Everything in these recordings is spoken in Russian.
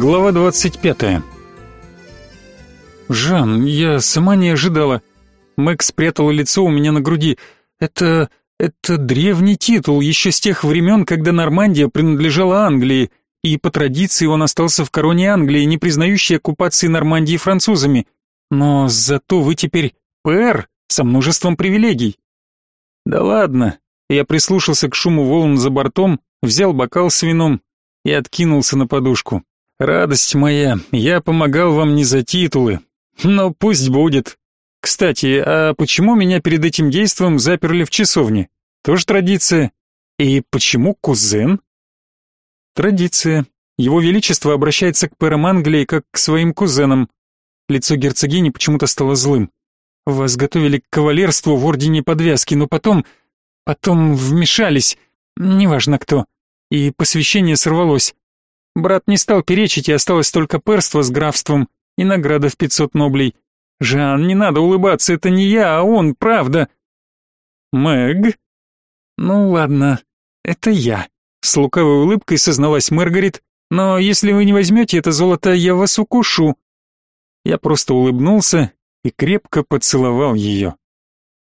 Глава 25. Жан, я сама не ожидала. Мэг спрятала лицо у меня на груди. Это... это древний титул, еще с тех времен, когда Нормандия принадлежала Англии, и по традиции он остался в короне Англии, не признающей оккупации Нормандии французами. Но зато вы теперь пэр со множеством привилегий. Да ладно. Я прислушался к шуму волн за бортом, взял бокал с вином и откинулся на подушку. Радость моя, я помогал вам не за титулы. Но пусть будет. Кстати, а почему меня перед этим действием заперли в часовне? Тоже традиция. И почему кузен? Традиция. Его величество обращается к пэрам Англии как к своим кузенам. Лицо герцогини почему-то стало злым. Вас готовили к кавалерству в ордене подвязки, но потом... Потом вмешались, неважно кто, и посвящение сорвалось. Брат не стал перечить, и осталось только перство с графством и награда в пятьсот ноблей. Жан, не надо улыбаться, это не я, а он, правда. Мэг? Ну ладно, это я. С лукавой улыбкой созналась Маргарет, но если вы не возьмете это золото, я вас укушу. Я просто улыбнулся и крепко поцеловал ее.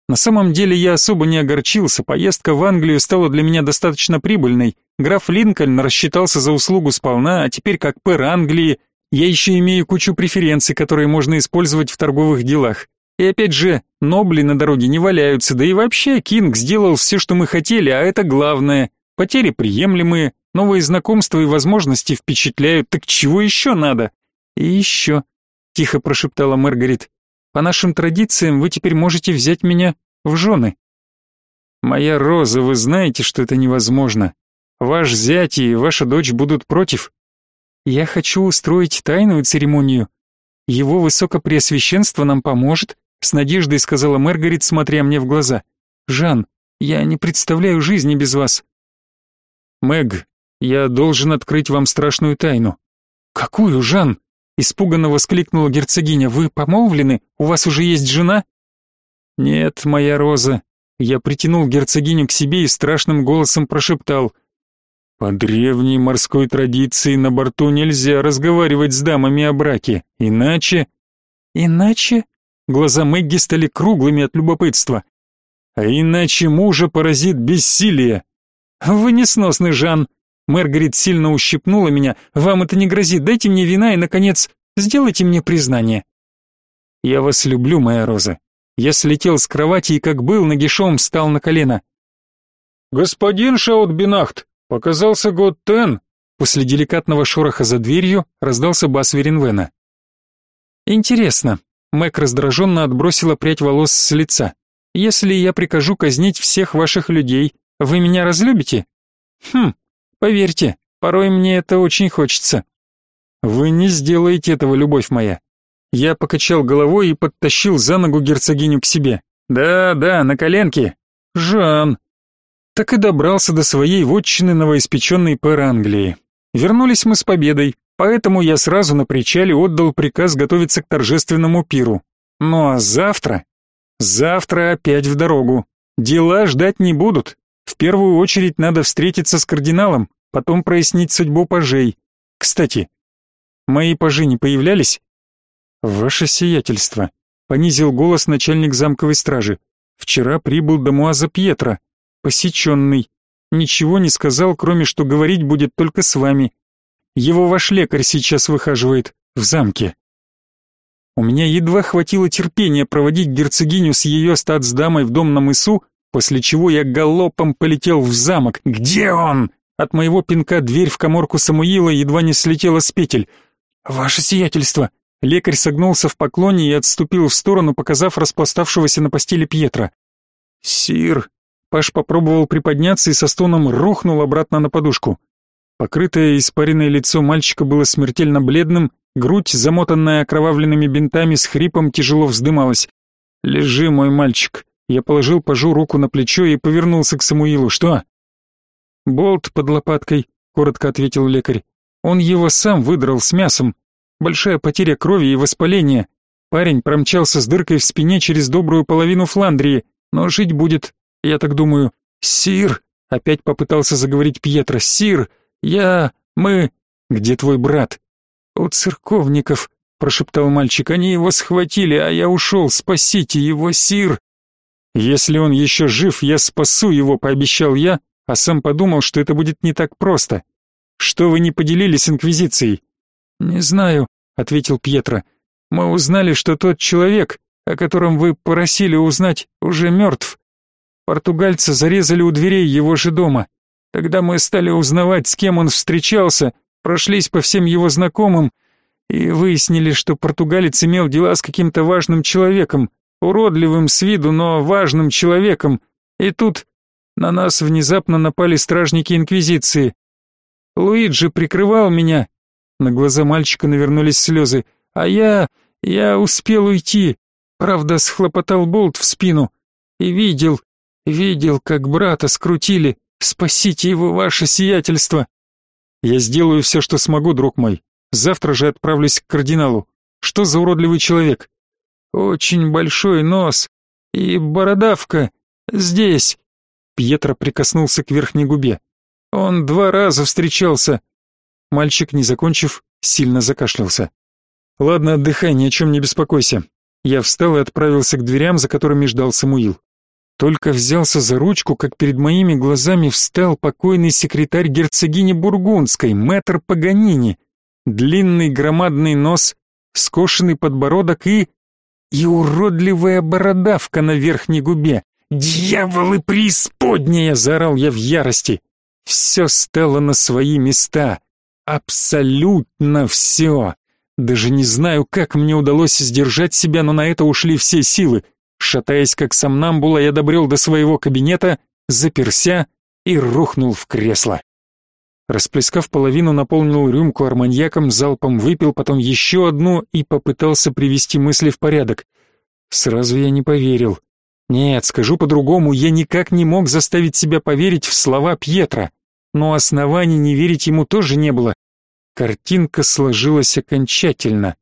На самом деле я особо не огорчился, поездка в Англию стала для меня достаточно прибыльной. Граф Линкольн рассчитался за услугу сполна, а теперь как пэр Англии я еще имею кучу преференций, которые можно использовать в торговых делах. И опять же, нобли на дороге не валяются, да и вообще Кинг сделал все, что мы хотели, а это главное. Потери приемлемые, новые знакомства и возможности впечатляют, так чего еще надо? И еще, тихо прошептала Маргарет, по нашим традициям вы теперь можете взять меня в жены. Моя Роза, вы знаете, что это невозможно. Ваш зять и ваша дочь будут против. Я хочу устроить тайную церемонию. Его высокопреосвященство нам поможет, с надеждой сказала Маргарет, смотря мне в глаза. Жан, я не представляю жизни без вас. Мэг, я должен открыть вам страшную тайну. Какую, Жан? Испуганно воскликнула герцогиня. Вы помолвлены? У вас уже есть жена? Нет, моя роза. Я притянул герцогиню к себе и страшным голосом прошептал: по древней морской традиции на борту нельзя разговаривать с дамами о браке, иначе иначе глаза Мэгги стали круглыми от любопытства. А иначе мужа поразит бессилие. Вы несносный Жан, Маргарет сильно ущипнула меня. Вам это не грозит. Дайте мне вина и наконец, сделайте мне признание. Я вас люблю, моя роза. Я слетел с кровати и как был нагишом встал на колено. Господин Шаутбинахт, показался год Тен. После деликатного шороха за дверью раздался бас Веренвена. Интересно. Мэг раздраженно отбросила прядь волос с лица. Если я прикажу казнить всех ваших людей, вы меня разлюбите? Хм, Поверьте, порой мне это очень хочется. Вы не сделаете этого, любовь моя. Я покачал головой и подтащил за ногу герцогиню к себе. Да, да, на коленке. Жан. Так и добрался до своей вотчины новоиспеченной пэр Англии. Вернулись мы с победой, поэтому я сразу на причале отдал приказ готовиться к торжественному пиру. Ну а завтра? Завтра опять в дорогу. Дела ждать не будут. В первую очередь надо встретиться с кардиналом, потом прояснить судьбу пажей. Кстати, мои пажи не появлялись? Ваше сиятельство, понизил голос начальник замковой стражи. Вчера прибыл до Муаза Пьетро, посеченный. Ничего не сказал, кроме что говорить будет только с вами. Его ваш лекарь сейчас выхаживает в замке. У меня едва хватило терпения проводить герцогиню с ее статсдамой в дом на мысу, после чего я галопом полетел в замок. «Где он?» От моего пинка дверь в каморку Самуила едва не слетела с петель. «Ваше сиятельство!» Лекарь согнулся в поклоне и отступил в сторону, показав распластавшегося на постели Пьетра. «Сир!» Паш попробовал приподняться и со стоном рухнул обратно на подушку. Покрытое испаренное лицо мальчика было смертельно бледным, грудь, замотанная окровавленными бинтами, с хрипом тяжело вздымалась. «Лежи, мой мальчик!» Я положил пажу руку на плечо и повернулся к Самуилу. «Что?» «Болт под лопаткой», — коротко ответил лекарь. «Он его сам выдрал с мясом. Большая потеря крови и воспаление. Парень промчался с дыркой в спине через добрую половину Фландрии, но жить будет, я так думаю. Сир!» — опять попытался заговорить Пьетро. «Сир! Я... мы... Где твой брат?» у церковников», — прошептал мальчик. «Они его схватили, а я ушел. Спасите его, сир!» «Если он еще жив, я спасу его», — пообещал я, а сам подумал, что это будет не так просто. «Что вы не поделились с Инквизицией?» «Не знаю», — ответил Пьетро. «Мы узнали, что тот человек, о котором вы просили узнать, уже мертв. Португальцы зарезали у дверей его же дома. Тогда мы стали узнавать, с кем он встречался, прошлись по всем его знакомым и выяснили, что португалец имел дела с каким-то важным человеком, уродливым с виду, но важным человеком. И тут на нас внезапно напали стражники Инквизиции. Луиджи прикрывал меня. На глаза мальчика навернулись слезы. А я... я успел уйти. Правда, схлопотал болт в спину. И видел, видел, как брата скрутили. Спасите его, ваше сиятельство. Я сделаю все, что смогу, друг мой. Завтра же отправлюсь к кардиналу. Что за уродливый человек? Очень большой нос и бородавка. Здесь. Пьетро прикоснулся к верхней губе. Он два раза встречался. Мальчик, не закончив, сильно закашлялся. Ладно, отдыхай, ни о чем не беспокойся. Я встал и отправился к дверям, за которыми ждал Самуил. Только взялся за ручку, как перед моими глазами встал покойный секретарь герцогини Бургундской, мэтр Паганини. Длинный громадный нос, скошенный подбородок и... и уродливая бородавка на верхней губе. «Дьяволы преисподняя!» — заорал я в ярости. Все стало на свои места. Абсолютно все. Даже не знаю, как мне удалось сдержать себя, но на это ушли все силы. Шатаясь как сомнамбула, я добрел до своего кабинета, заперся и рухнул в кресло. Расплескав половину, наполнил рюмку арманьяком, залпом выпил, потом еще одну и попытался привести мысли в порядок. Сразу я не поверил. Нет, скажу по-другому, я никак не мог заставить себя поверить в слова Пьетра, но оснований не верить ему тоже не было. Картинка сложилась окончательно.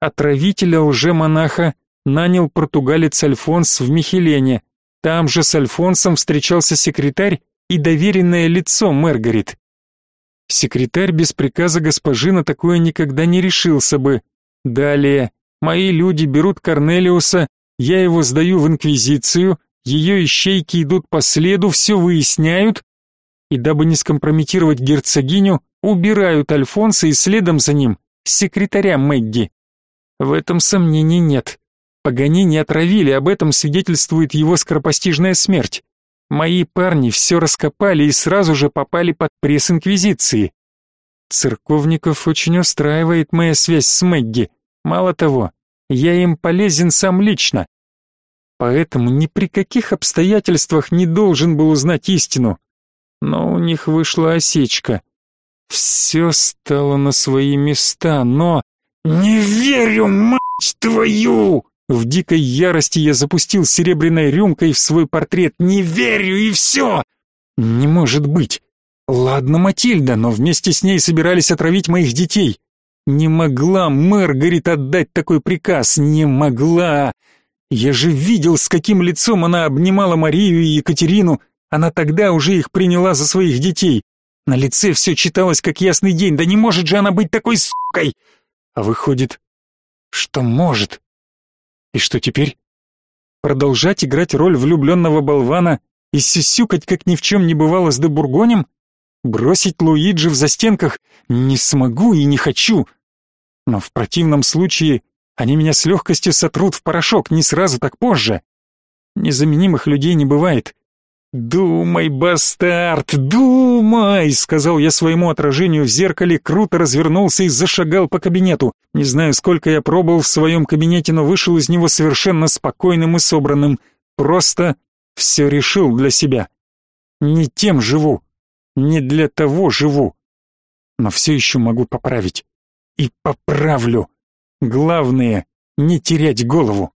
Отравителя лже-монаха нанял португалец Альфонс в Михелене. Там же с Альфонсом встречался секретарь и доверенное лицо Мэргарит. Секретарь без приказа госпожи на такое никогда не решился бы. Далее, мои люди берут Корнелиуса, я его сдаю в инквизицию, ее ищейки идут по следу, все выясняют, и дабы не скомпрометировать герцогиню, убирают Альфонса и следом за ним секретаря Мэгги. В этом сомнений нет. Погони не отравили, об этом свидетельствует его скоропостижная смерть. Мои парни все раскопали и сразу же попали под пресс Инквизиции. Церковников очень устраивает моя связь с Мэгги. Мало того, я им полезен сам лично. Поэтому ни при каких обстоятельствах не должен был узнать истину. Но у них вышла осечка. Все стало на свои места, но... «Не верю, мать твою!» В дикой ярости я запустил серебряной рюмкой в свой портрет. «Не верю, и все!» «Не может быть!» «Ладно, Матильда, но вместе с ней собирались отравить моих детей. Не могла Мэргарит отдать такой приказ, не могла. Я же видел, с каким лицом она обнимала Марию и Екатерину. Она тогда уже их приняла за своих детей. На лице все читалось как ясный день. Да не может же она быть такой сукой! А выходит, что может. И что теперь? Продолжать играть роль влюбленного болвана и сисюкать, как ни в чем не бывало с Дебургонем? Бросить Луиджи в застенках не смогу и не хочу. Но в противном случае они меня с легкостью сотрут в порошок, не сразу, так позже. Незаменимых людей не бывает. «Думай, бастард, думай!» — сказал я своему отражению в зеркале, круто развернулся и зашагал по кабинету. Не знаю, сколько я пробыл в своем кабинете, но вышел из него совершенно спокойным и собранным. Просто все решил для себя. Не тем живу, не для того живу. Но все еще могу поправить. И поправлю. Главное — не терять голову.